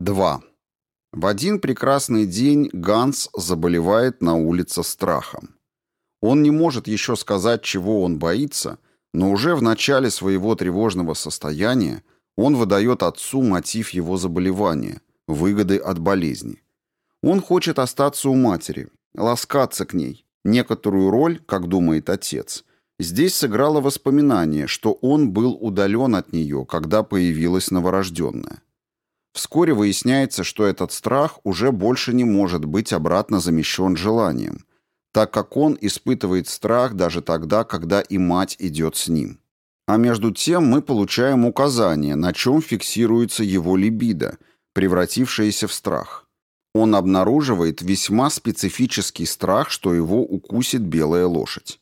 2. В один прекрасный день Ганс заболевает на улице страхом. Он не может еще сказать, чего он боится, но уже в начале своего тревожного состояния он выдает отцу мотив его заболевания – выгоды от болезни. Он хочет остаться у матери, ласкаться к ней. Некоторую роль, как думает отец, здесь сыграло воспоминание, что он был удален от нее, когда появилась новорожденная. Вскоре выясняется, что этот страх уже больше не может быть обратно замещен желанием, так как он испытывает страх даже тогда, когда и мать идет с ним. А между тем мы получаем указание, на чем фиксируется его либидо, превратившееся в страх. Он обнаруживает весьма специфический страх, что его укусит белая лошадь.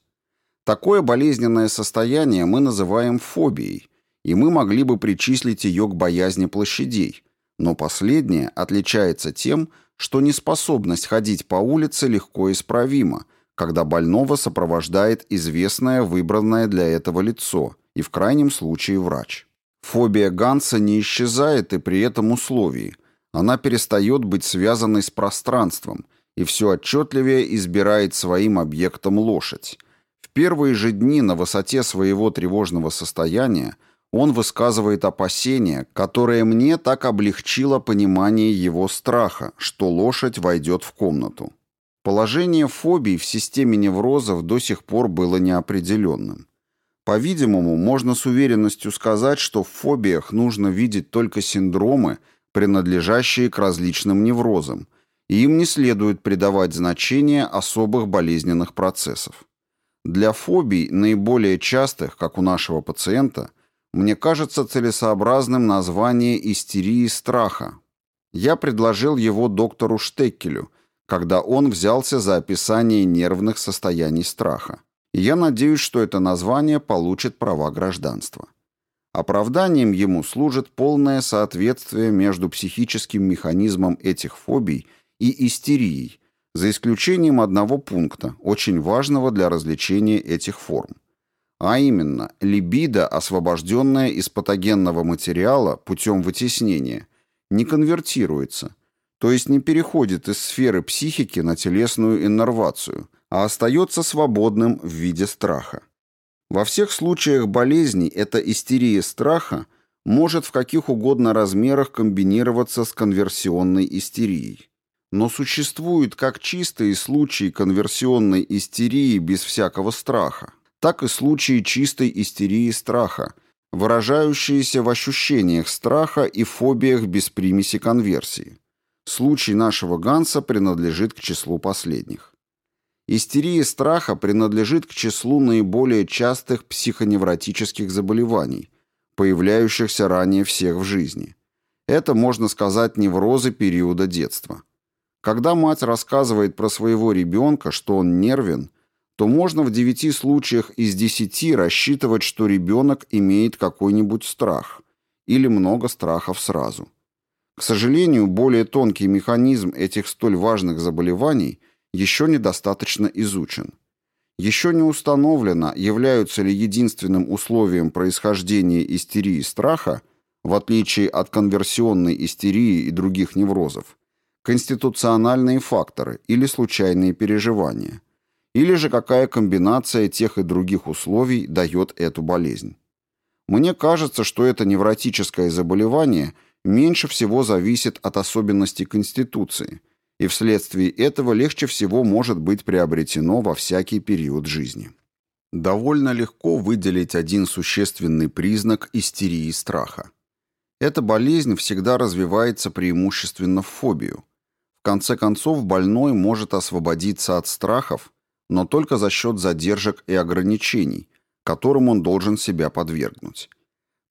Такое болезненное состояние мы называем фобией, и мы могли бы причислить ее к боязни площадей – но последнее отличается тем, что неспособность ходить по улице легко исправима, когда больного сопровождает известное выбранное для этого лицо и в крайнем случае врач. Фобия Ганса не исчезает и при этом условии. Она перестает быть связанной с пространством и все отчетливее избирает своим объектом лошадь. В первые же дни на высоте своего тревожного состояния он высказывает опасения, которое мне так облегчило понимание его страха, что лошадь войдет в комнату. Положение фобий в системе неврозов до сих пор было неопределенным. По-видимому, можно с уверенностью сказать, что в фобиях нужно видеть только синдромы, принадлежащие к различным неврозам, и им не следует придавать значение особых болезненных процессов. Для фобий, наиболее частых, как у нашего пациента – мне кажется целесообразным название истерии страха. Я предложил его доктору Штеккелю, когда он взялся за описание нервных состояний страха. И я надеюсь, что это название получит права гражданства. Оправданием ему служит полное соответствие между психическим механизмом этих фобий и истерией, за исключением одного пункта, очень важного для развлечения этих форм а именно либидо, освобожденное из патогенного материала путем вытеснения, не конвертируется, то есть не переходит из сферы психики на телесную иннервацию, а остается свободным в виде страха. Во всех случаях болезней эта истерия страха может в каких угодно размерах комбинироваться с конверсионной истерией. Но существуют как чистые случаи конверсионной истерии без всякого страха, так и случаи чистой истерии страха, выражающиеся в ощущениях страха и фобиях без примеси конверсии. Случай нашего Ганса принадлежит к числу последних. Истерия страха принадлежит к числу наиболее частых психоневротических заболеваний, появляющихся ранее всех в жизни. Это, можно сказать, неврозы периода детства. Когда мать рассказывает про своего ребенка, что он нервен – то можно в 9 случаях из 10 рассчитывать, что ребенок имеет какой-нибудь страх или много страхов сразу. К сожалению, более тонкий механизм этих столь важных заболеваний еще недостаточно изучен. Еще не установлено, являются ли единственным условием происхождения истерии страха, в отличие от конверсионной истерии и других неврозов, конституциональные факторы или случайные переживания – или же какая комбинация тех и других условий дает эту болезнь. Мне кажется, что это невротическое заболевание меньше всего зависит от особенностей Конституции, и вследствие этого легче всего может быть приобретено во всякий период жизни. Довольно легко выделить один существенный признак истерии страха. Эта болезнь всегда развивается преимущественно в фобию. В конце концов, больной может освободиться от страхов, но только за счет задержек и ограничений, которым он должен себя подвергнуть.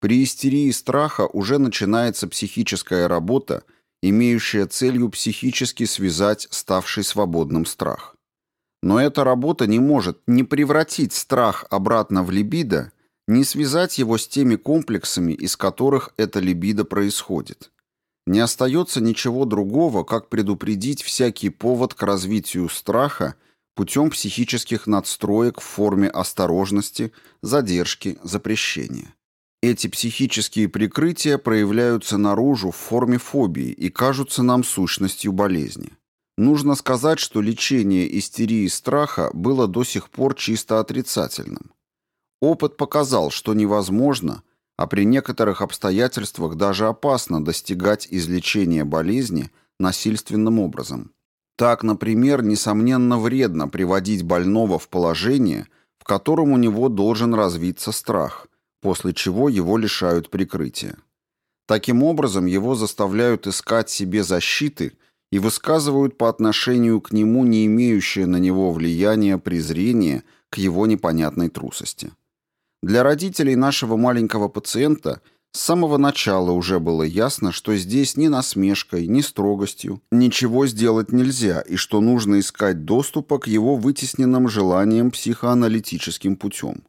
При истерии страха уже начинается психическая работа, имеющая целью психически связать ставший свободным страх. Но эта работа не может ни превратить страх обратно в либидо, ни связать его с теми комплексами, из которых эта либидо происходит. Не остается ничего другого, как предупредить всякий повод к развитию страха путем психических надстроек в форме осторожности, задержки, запрещения. Эти психические прикрытия проявляются наружу в форме фобии и кажутся нам сущностью болезни. Нужно сказать, что лечение истерии страха было до сих пор чисто отрицательным. Опыт показал, что невозможно, а при некоторых обстоятельствах даже опасно достигать излечения болезни насильственным образом. Так, например, несомненно вредно приводить больного в положение, в котором у него должен развиться страх, после чего его лишают прикрытия. Таким образом, его заставляют искать себе защиты и высказывают по отношению к нему не имеющее на него влияния презрение к его непонятной трусости. Для родителей нашего маленького пациента с самого начала уже было ясно, что здесь ни насмешкой, ни строгостью ничего сделать нельзя и что нужно искать доступа к его вытесненным желаниям психоаналитическим путем.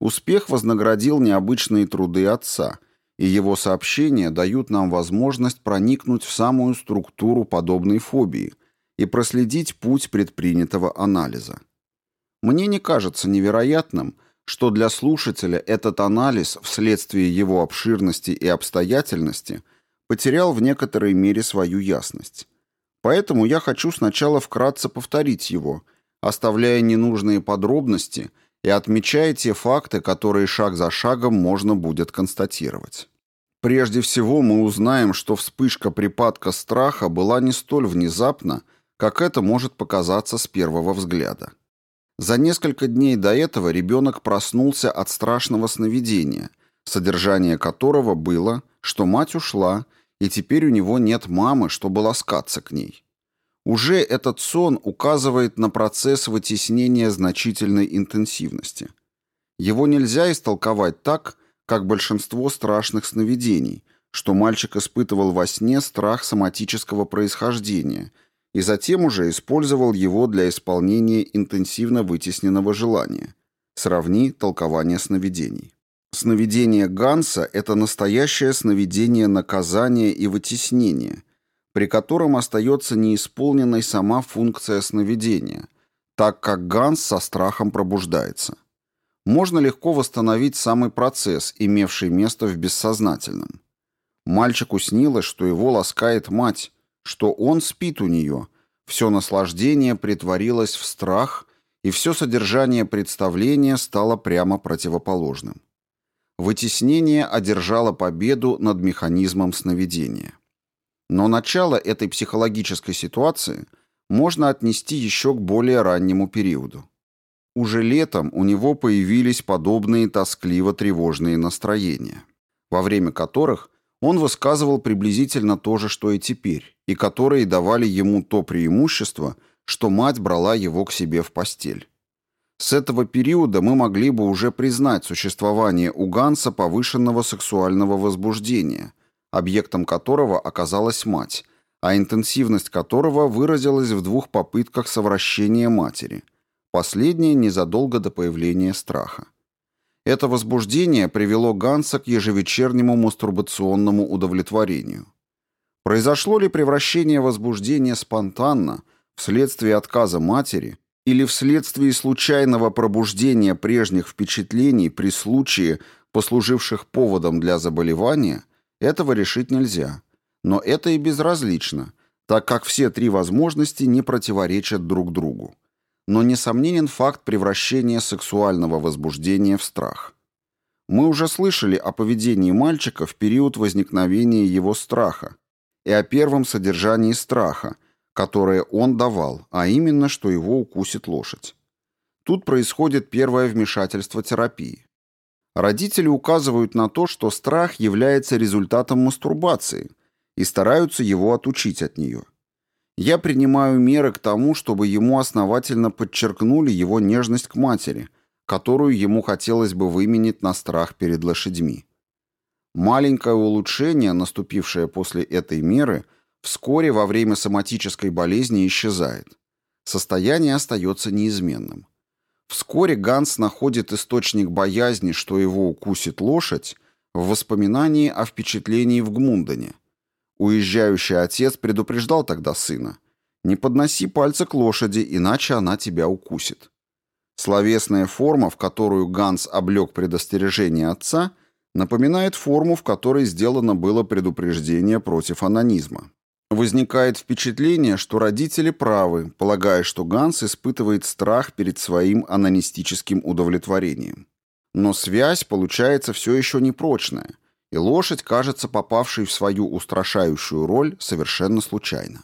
Успех вознаградил необычные труды отца, и его сообщения дают нам возможность проникнуть в самую структуру подобной фобии и проследить путь предпринятого анализа. Мне не кажется невероятным, что для слушателя этот анализ вследствие его обширности и обстоятельности потерял в некоторой мере свою ясность. Поэтому я хочу сначала вкратце повторить его, оставляя ненужные подробности и отмечая те факты, которые шаг за шагом можно будет констатировать. Прежде всего мы узнаем, что вспышка припадка страха была не столь внезапна, как это может показаться с первого взгляда. За несколько дней до этого ребенок проснулся от страшного сновидения, содержание которого было, что мать ушла, и теперь у него нет мамы, чтобы ласкаться к ней. Уже этот сон указывает на процесс вытеснения значительной интенсивности. Его нельзя истолковать так, как большинство страшных сновидений, что мальчик испытывал во сне страх соматического происхождения – и затем уже использовал его для исполнения интенсивно вытесненного желания. Сравни толкование сновидений. Сновидение Ганса – это настоящее сновидение наказания и вытеснения, при котором остается неисполненной сама функция сновидения, так как Ганс со страхом пробуждается. Можно легко восстановить самый процесс, имевший место в бессознательном. Мальчику снилось, что его ласкает мать, что он спит у нее, все наслаждение притворилось в страх, и все содержание представления стало прямо противоположным. Вытеснение одержало победу над механизмом сновидения. Но начало этой психологической ситуации можно отнести еще к более раннему периоду. Уже летом у него появились подобные тоскливо-тревожные настроения, во время которых он высказывал приблизительно то же, что и теперь, и которые давали ему то преимущество, что мать брала его к себе в постель. С этого периода мы могли бы уже признать существование у Ганса повышенного сексуального возбуждения, объектом которого оказалась мать, а интенсивность которого выразилась в двух попытках совращения матери, последняя незадолго до появления страха. Это возбуждение привело Ганса к ежевечернему мастурбационному удовлетворению. Произошло ли превращение возбуждения спонтанно, вследствие отказа матери, или вследствие случайного пробуждения прежних впечатлений при случае, послуживших поводом для заболевания, этого решить нельзя. Но это и безразлично, так как все три возможности не противоречат друг другу но несомненен факт превращения сексуального возбуждения в страх. Мы уже слышали о поведении мальчика в период возникновения его страха и о первом содержании страха, которое он давал, а именно, что его укусит лошадь. Тут происходит первое вмешательство терапии. Родители указывают на то, что страх является результатом мастурбации и стараются его отучить от нее. Я принимаю меры к тому, чтобы ему основательно подчеркнули его нежность к матери, которую ему хотелось бы выменить на страх перед лошадьми. Маленькое улучшение, наступившее после этой меры, вскоре во время соматической болезни исчезает. Состояние остается неизменным. Вскоре Ганс находит источник боязни, что его укусит лошадь, в воспоминании о впечатлении в Гмундене, Уезжающий отец предупреждал тогда сына. «Не подноси пальца к лошади, иначе она тебя укусит». Словесная форма, в которую Ганс облег предостережение отца, напоминает форму, в которой сделано было предупреждение против анонизма. Возникает впечатление, что родители правы, полагая, что Ганс испытывает страх перед своим анонистическим удовлетворением. Но связь получается все еще непрочная, и лошадь кажется попавшей в свою устрашающую роль совершенно случайно.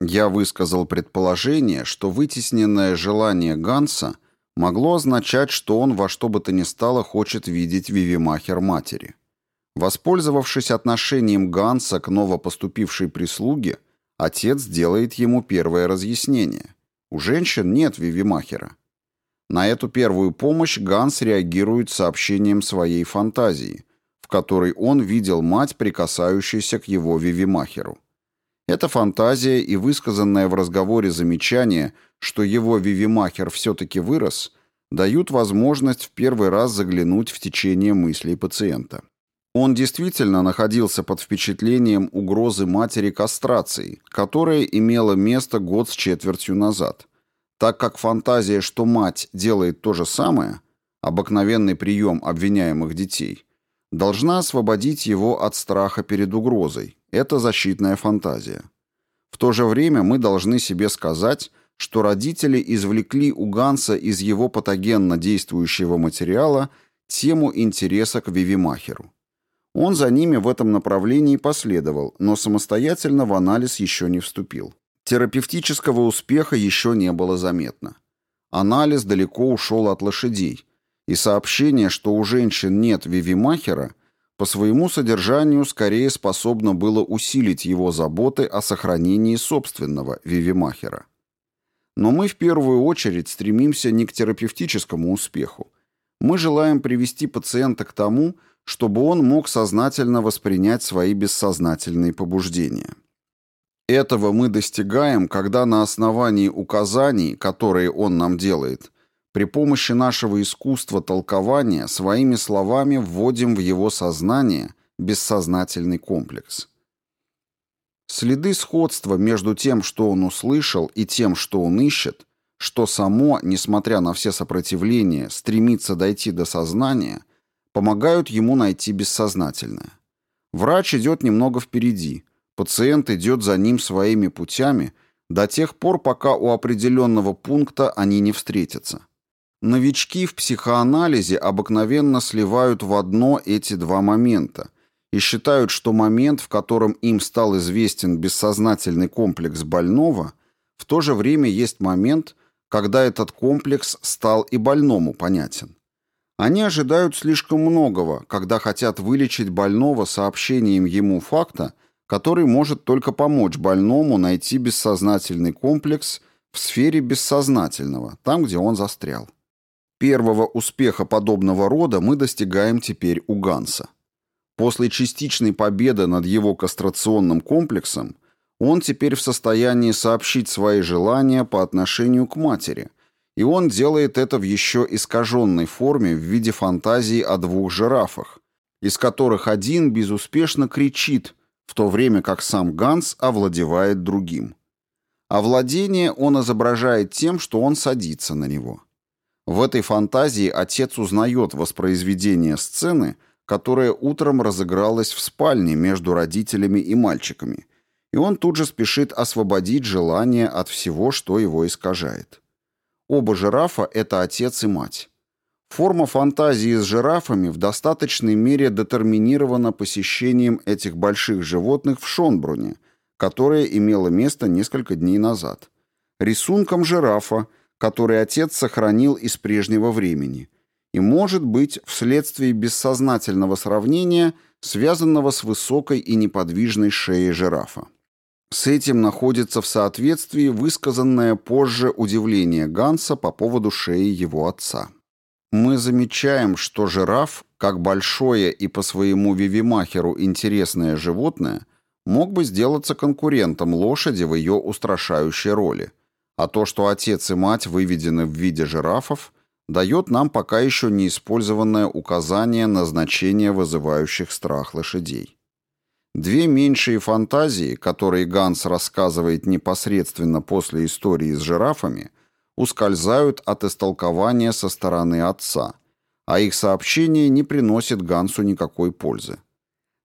Я высказал предположение, что вытесненное желание Ганса могло означать, что он во что бы то ни стало хочет видеть Вивимахер матери. Воспользовавшись отношением Ганса к новопоступившей прислуге, отец делает ему первое разъяснение. У женщин нет Вивимахера. На эту первую помощь Ганс реагирует сообщением своей фантазии, которой он видел мать, прикасающуюся к его Вивимахеру. Эта фантазия и высказанное в разговоре замечание, что его Вивимахер все-таки вырос, дают возможность в первый раз заглянуть в течение мыслей пациента. Он действительно находился под впечатлением угрозы матери кастрации, которая имела место год с четвертью назад, так как фантазия, что мать делает то же самое, обыкновенный прием обвиняемых детей, должна освободить его от страха перед угрозой. Это защитная фантазия. В то же время мы должны себе сказать, что родители извлекли у Ганса из его патогенно действующего материала тему интереса к Вивимахеру. Он за ними в этом направлении последовал, но самостоятельно в анализ еще не вступил. Терапевтического успеха еще не было заметно. Анализ далеко ушел от лошадей, и сообщение, что у женщин нет вивимахера, по своему содержанию скорее способно было усилить его заботы о сохранении собственного вивимахера. Но мы в первую очередь стремимся не к терапевтическому успеху. Мы желаем привести пациента к тому, чтобы он мог сознательно воспринять свои бессознательные побуждения. Этого мы достигаем, когда на основании указаний, которые он нам делает, при помощи нашего искусства толкования своими словами вводим в его сознание бессознательный комплекс. Следы сходства между тем, что он услышал, и тем, что он ищет, что само, несмотря на все сопротивления, стремится дойти до сознания – помогают ему найти бессознательное. Врач идет немного впереди, пациент идет за ним своими путями до тех пор, пока у определенного пункта они не встретятся. Новички в психоанализе обыкновенно сливают в одно эти два момента и считают, что момент, в котором им стал известен бессознательный комплекс больного, в то же время есть момент, когда этот комплекс стал и больному понятен. Они ожидают слишком многого, когда хотят вылечить больного сообщением ему факта, который может только помочь больному найти бессознательный комплекс в сфере бессознательного, там, где он застрял. Первого успеха подобного рода мы достигаем теперь у Ганса. После частичной победы над его кастрационным комплексом он теперь в состоянии сообщить свои желания по отношению к матери – и он делает это в еще искаженной форме в виде фантазии о двух жирафах, из которых один безуспешно кричит, в то время как сам Ганс овладевает другим. Овладение он изображает тем, что он садится на него. В этой фантазии отец узнает воспроизведение сцены, которая утром разыгралась в спальне между родителями и мальчиками, и он тут же спешит освободить желание от всего, что его искажает. Оба жирафа – это отец и мать. Форма фантазии с жирафами в достаточной мере детерминирована посещением этих больших животных в Шонбруне, которое имело место несколько дней назад. Рисунком жирафа, который отец сохранил из прежнего времени. И, может быть, вследствие бессознательного сравнения, связанного с высокой и неподвижной шеей жирафа. С этим находится в соответствии высказанное позже удивление Ганса по поводу шеи его отца. Мы замечаем, что жираф, как большое и по своему вивимахеру интересное животное, мог бы сделаться конкурентом лошади в ее устрашающей роли, а то, что отец и мать выведены в виде жирафов, дает нам пока еще неиспользованное указание на значение вызывающих страх лошадей. Две меньшие фантазии, которые Ганс рассказывает непосредственно после истории с жирафами, ускользают от истолкования со стороны отца, а их сообщение не приносит Гансу никакой пользы.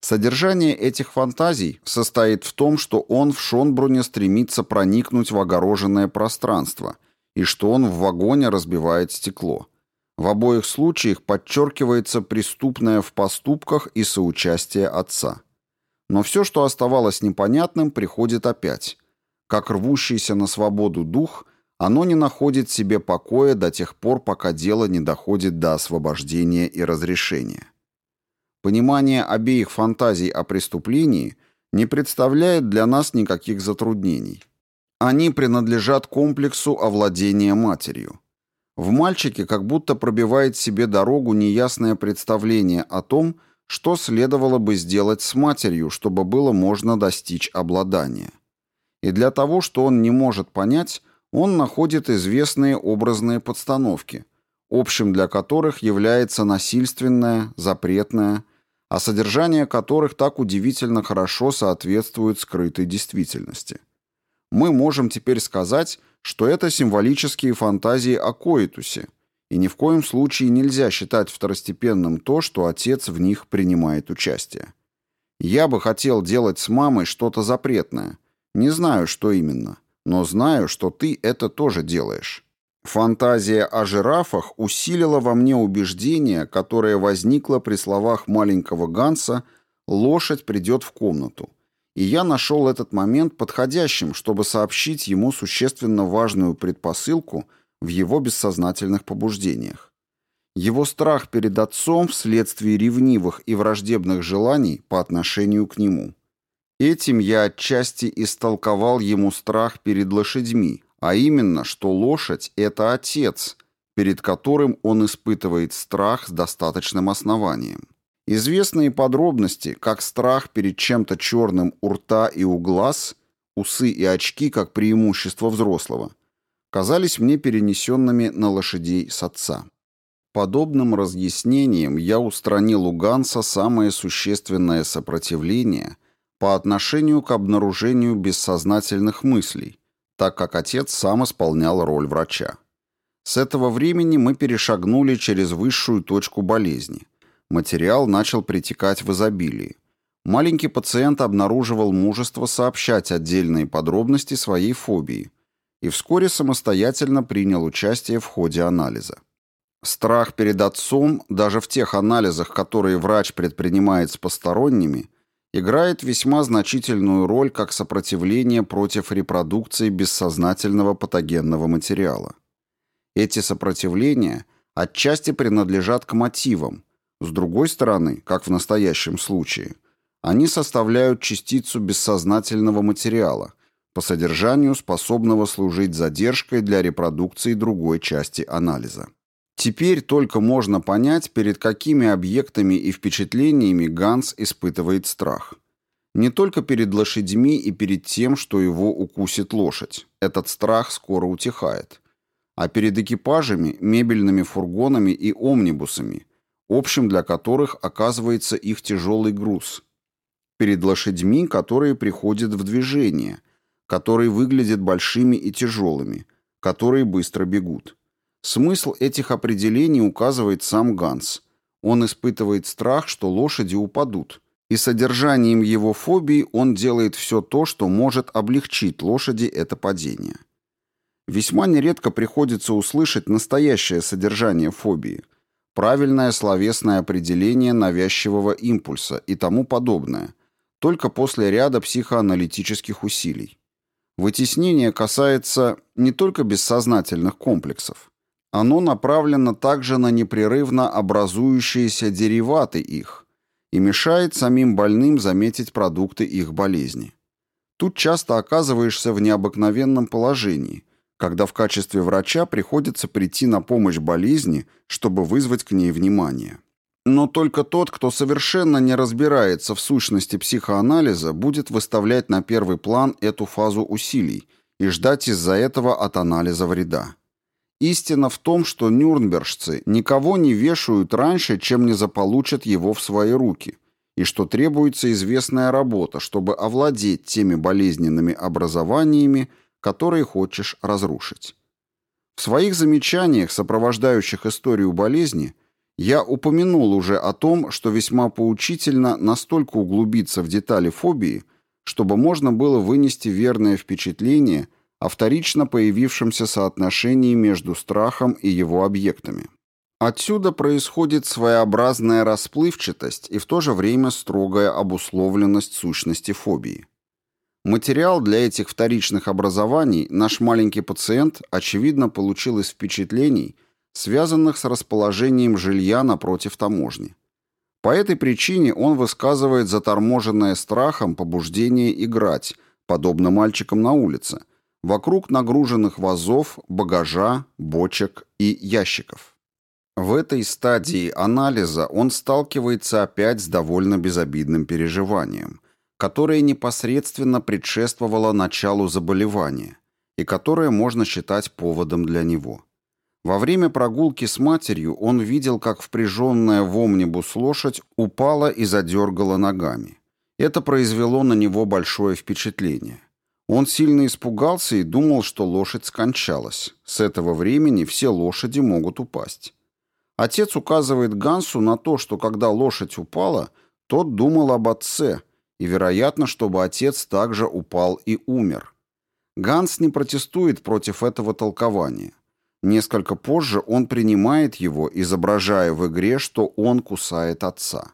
Содержание этих фантазий состоит в том, что он в Шонбруне стремится проникнуть в огороженное пространство и что он в вагоне разбивает стекло. В обоих случаях подчеркивается преступное в поступках и соучастие отца. Но все, что оставалось непонятным, приходит опять. Как рвущийся на свободу дух, оно не находит себе покоя до тех пор, пока дело не доходит до освобождения и разрешения. Понимание обеих фантазий о преступлении не представляет для нас никаких затруднений. Они принадлежат комплексу овладения матерью. В мальчике как будто пробивает себе дорогу неясное представление о том, что следовало бы сделать с матерью, чтобы было можно достичь обладания. И для того, что он не может понять, он находит известные образные подстановки, общим для которых является насильственное, запретное, а содержание которых так удивительно хорошо соответствует скрытой действительности. Мы можем теперь сказать, что это символические фантазии о коитусе, и ни в коем случае нельзя считать второстепенным то, что отец в них принимает участие. Я бы хотел делать с мамой что-то запретное. Не знаю, что именно, но знаю, что ты это тоже делаешь. Фантазия о жирафах усилила во мне убеждение, которое возникло при словах маленького Ганса «лошадь придет в комнату». И я нашел этот момент подходящим, чтобы сообщить ему существенно важную предпосылку – в его бессознательных побуждениях. Его страх перед отцом вследствие ревнивых и враждебных желаний по отношению к нему. Этим я отчасти истолковал ему страх перед лошадьми, а именно, что лошадь – это отец, перед которым он испытывает страх с достаточным основанием. Известные подробности, как страх перед чем-то черным у рта и у глаз, усы и очки как преимущество взрослого, казались мне перенесенными на лошадей с отца. Подобным разъяснением я устранил у Ганса самое существенное сопротивление по отношению к обнаружению бессознательных мыслей, так как отец сам исполнял роль врача. С этого времени мы перешагнули через высшую точку болезни. Материал начал притекать в изобилии. Маленький пациент обнаруживал мужество сообщать отдельные подробности своей фобии – и вскоре самостоятельно принял участие в ходе анализа. Страх перед отцом, даже в тех анализах, которые врач предпринимает с посторонними, играет весьма значительную роль как сопротивление против репродукции бессознательного патогенного материала. Эти сопротивления отчасти принадлежат к мотивам, с другой стороны, как в настоящем случае, они составляют частицу бессознательного материала, по содержанию способного служить задержкой для репродукции другой части анализа. Теперь только можно понять, перед какими объектами и впечатлениями Ганс испытывает страх. Не только перед лошадьми и перед тем, что его укусит лошадь. Этот страх скоро утихает. А перед экипажами, мебельными фургонами и омнибусами, общим для которых оказывается их тяжелый груз. Перед лошадьми, которые приходят в движение – которые выглядят большими и тяжелыми, которые быстро бегут. Смысл этих определений указывает сам Ганс. Он испытывает страх, что лошади упадут, и содержанием его фобии он делает все то, что может облегчить лошади это падение. Весьма нередко приходится услышать настоящее содержание фобии, правильное словесное определение навязчивого импульса и тому подобное, только после ряда психоаналитических усилий. Вытеснение касается не только бессознательных комплексов. Оно направлено также на непрерывно образующиеся дериваты их и мешает самим больным заметить продукты их болезни. Тут часто оказываешься в необыкновенном положении, когда в качестве врача приходится прийти на помощь болезни, чтобы вызвать к ней внимание. Но только тот, кто совершенно не разбирается в сущности психоанализа, будет выставлять на первый план эту фазу усилий и ждать из-за этого от анализа вреда. Истина в том, что нюрнбержцы никого не вешают раньше, чем не заполучат его в свои руки, и что требуется известная работа, чтобы овладеть теми болезненными образованиями, которые хочешь разрушить. В своих замечаниях, сопровождающих историю болезни, Я упомянул уже о том, что весьма поучительно настолько углубиться в детали фобии, чтобы можно было вынести верное впечатление о вторично появившемся соотношении между страхом и его объектами. Отсюда происходит своеобразная расплывчатость и в то же время строгая обусловленность сущности фобии. Материал для этих вторичных образований наш маленький пациент, очевидно, получил из впечатлений – связанных с расположением жилья напротив таможни. По этой причине он высказывает заторможенное страхом побуждение играть, подобно мальчикам на улице, вокруг нагруженных вазов, багажа, бочек и ящиков. В этой стадии анализа он сталкивается опять с довольно безобидным переживанием, которое непосредственно предшествовало началу заболевания и которое можно считать поводом для него. Во время прогулки с матерью он видел, как впряженная в омнибус лошадь упала и задергала ногами. Это произвело на него большое впечатление. Он сильно испугался и думал, что лошадь скончалась. С этого времени все лошади могут упасть. Отец указывает Гансу на то, что когда лошадь упала, тот думал об отце, и, вероятно, чтобы отец также упал и умер. Ганс не протестует против этого толкования. Несколько позже он принимает его, изображая в игре, что он кусает отца.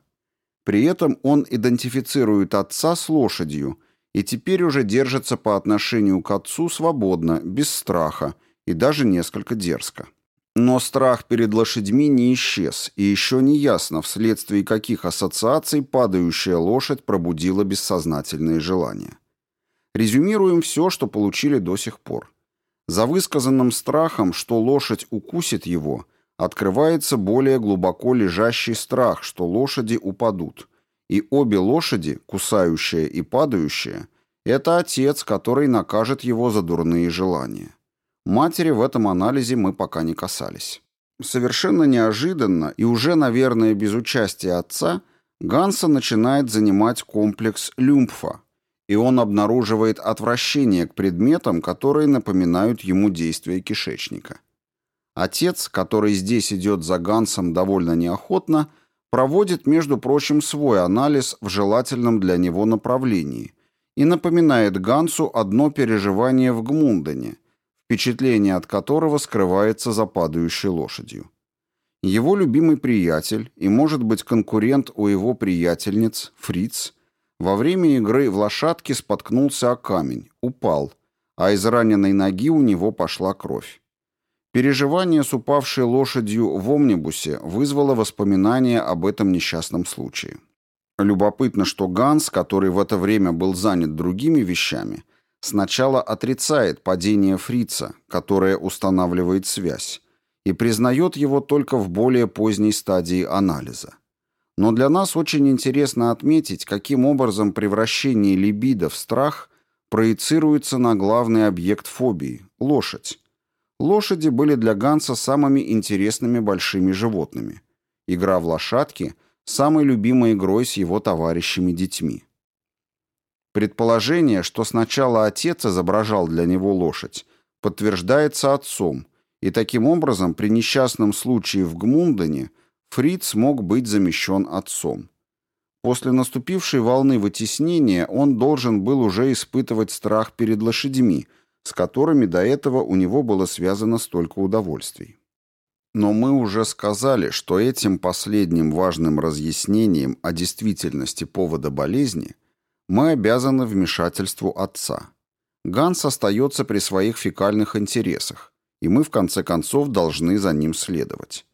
При этом он идентифицирует отца с лошадью и теперь уже держится по отношению к отцу свободно, без страха и даже несколько дерзко. Но страх перед лошадьми не исчез, и еще не ясно, вследствие каких ассоциаций падающая лошадь пробудила бессознательные желания. Резюмируем все, что получили до сих пор. За высказанным страхом, что лошадь укусит его, открывается более глубоко лежащий страх, что лошади упадут. И обе лошади, кусающая и падающая, это отец, который накажет его за дурные желания. Матери в этом анализе мы пока не касались. Совершенно неожиданно и уже, наверное, без участия отца, Ганса начинает занимать комплекс люмпфа, и он обнаруживает отвращение к предметам, которые напоминают ему действия кишечника. Отец, который здесь идет за Гансом довольно неохотно, проводит, между прочим, свой анализ в желательном для него направлении и напоминает Гансу одно переживание в Гмундене, впечатление от которого скрывается за падающей лошадью. Его любимый приятель и, может быть, конкурент у его приятельниц, Фриц, во время игры в лошадке споткнулся о камень, упал, а из раненой ноги у него пошла кровь. Переживание с упавшей лошадью в омнибусе вызвало воспоминания об этом несчастном случае. Любопытно, что Ганс, который в это время был занят другими вещами, сначала отрицает падение фрица, которое устанавливает связь, и признает его только в более поздней стадии анализа. Но для нас очень интересно отметить, каким образом превращение либидо в страх проецируется на главный объект фобии – лошадь. Лошади были для Ганса самыми интересными большими животными. Игра в лошадки – самой любимой игрой с его товарищами-детьми. Предположение, что сначала отец изображал для него лошадь, подтверждается отцом, и таким образом при несчастном случае в Гмундене – Фриц мог быть замещен отцом. После наступившей волны вытеснения он должен был уже испытывать страх перед лошадьми, с которыми до этого у него было связано столько удовольствий. Но мы уже сказали, что этим последним важным разъяснением о действительности повода болезни мы обязаны вмешательству отца. Ганс остается при своих фекальных интересах, и мы в конце концов должны за ним следовать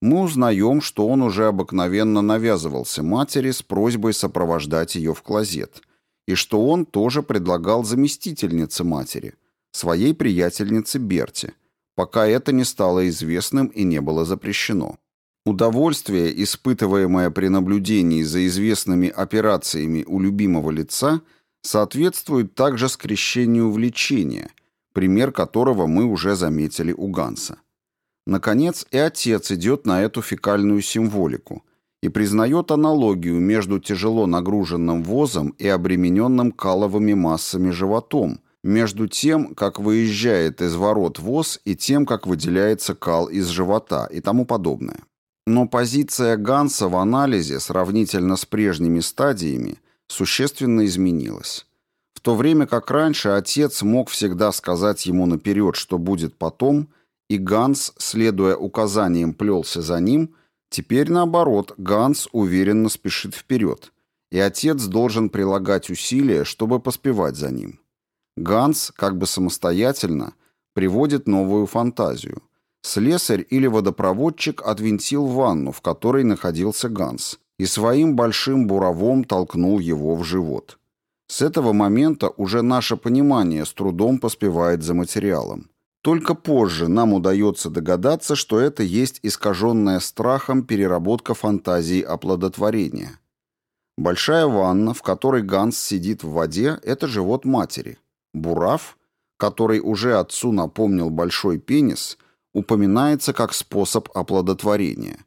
мы узнаем, что он уже обыкновенно навязывался матери с просьбой сопровождать ее в клозет, и что он тоже предлагал заместительнице матери, своей приятельнице Берти, пока это не стало известным и не было запрещено. Удовольствие, испытываемое при наблюдении за известными операциями у любимого лица, соответствует также скрещению влечения, пример которого мы уже заметили у Ганса. Наконец, и отец идет на эту фекальную символику и признает аналогию между тяжело нагруженным возом и обремененным каловыми массами животом, между тем, как выезжает из ворот воз и тем, как выделяется кал из живота и тому подобное. Но позиция Ганса в анализе сравнительно с прежними стадиями существенно изменилась. В то время как раньше отец мог всегда сказать ему наперед, что будет потом, и Ганс, следуя указаниям, плелся за ним, теперь наоборот, Ганс уверенно спешит вперед, и отец должен прилагать усилия, чтобы поспевать за ним. Ганс, как бы самостоятельно, приводит новую фантазию. Слесарь или водопроводчик отвинтил ванну, в которой находился Ганс, и своим большим буровом толкнул его в живот. С этого момента уже наше понимание с трудом поспевает за материалом. Только позже нам удается догадаться, что это есть искаженная страхом переработка фантазии оплодотворения. Большая ванна, в которой Ганс сидит в воде, это живот матери. Бурав, который уже отцу напомнил большой пенис, упоминается как способ оплодотворения.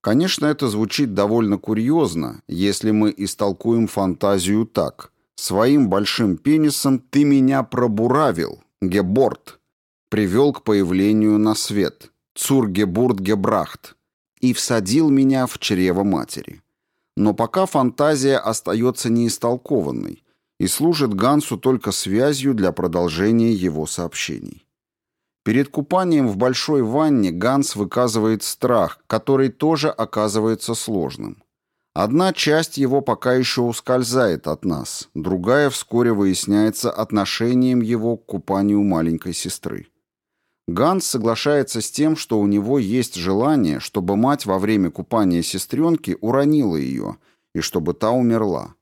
Конечно, это звучит довольно курьезно, если мы истолкуем фантазию так – Своим большим пенисом ты меня пробуравил, Геборт, привел к появлению на свет, Цургебурт Гебрахт, и всадил меня в чрево матери. Но пока фантазия остается неистолкованной и служит Гансу только связью для продолжения его сообщений. Перед купанием в большой ванне Ганс выказывает страх, который тоже оказывается сложным. Одна часть его пока еще ускользает от нас, другая вскоре выясняется отношением его к купанию маленькой сестры. Ганс соглашается с тем, что у него есть желание, чтобы мать во время купания сестренки уронила ее, и чтобы та умерла.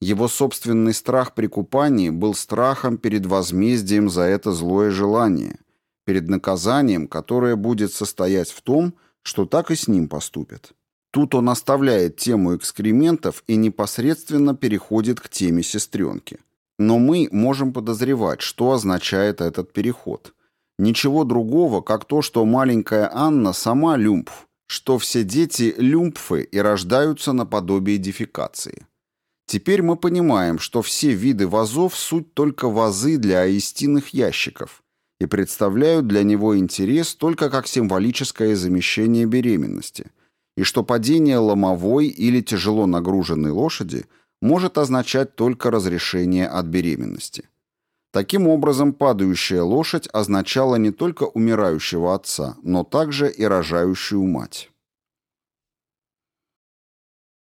Его собственный страх при купании был страхом перед возмездием за это злое желание, перед наказанием, которое будет состоять в том, что так и с ним поступят. Тут он оставляет тему экскрементов и непосредственно переходит к теме сестренки. Но мы можем подозревать, что означает этот переход. Ничего другого, как то, что маленькая Анна сама люмпф, что все дети люмпфы и рождаются наподобие дефекации. Теперь мы понимаем, что все виды вазов – суть только вазы для аистинных ящиков и представляют для него интерес только как символическое замещение беременности – и что падение ломовой или тяжело нагруженной лошади может означать только разрешение от беременности. Таким образом, падающая лошадь означала не только умирающего отца, но также и рожающую мать.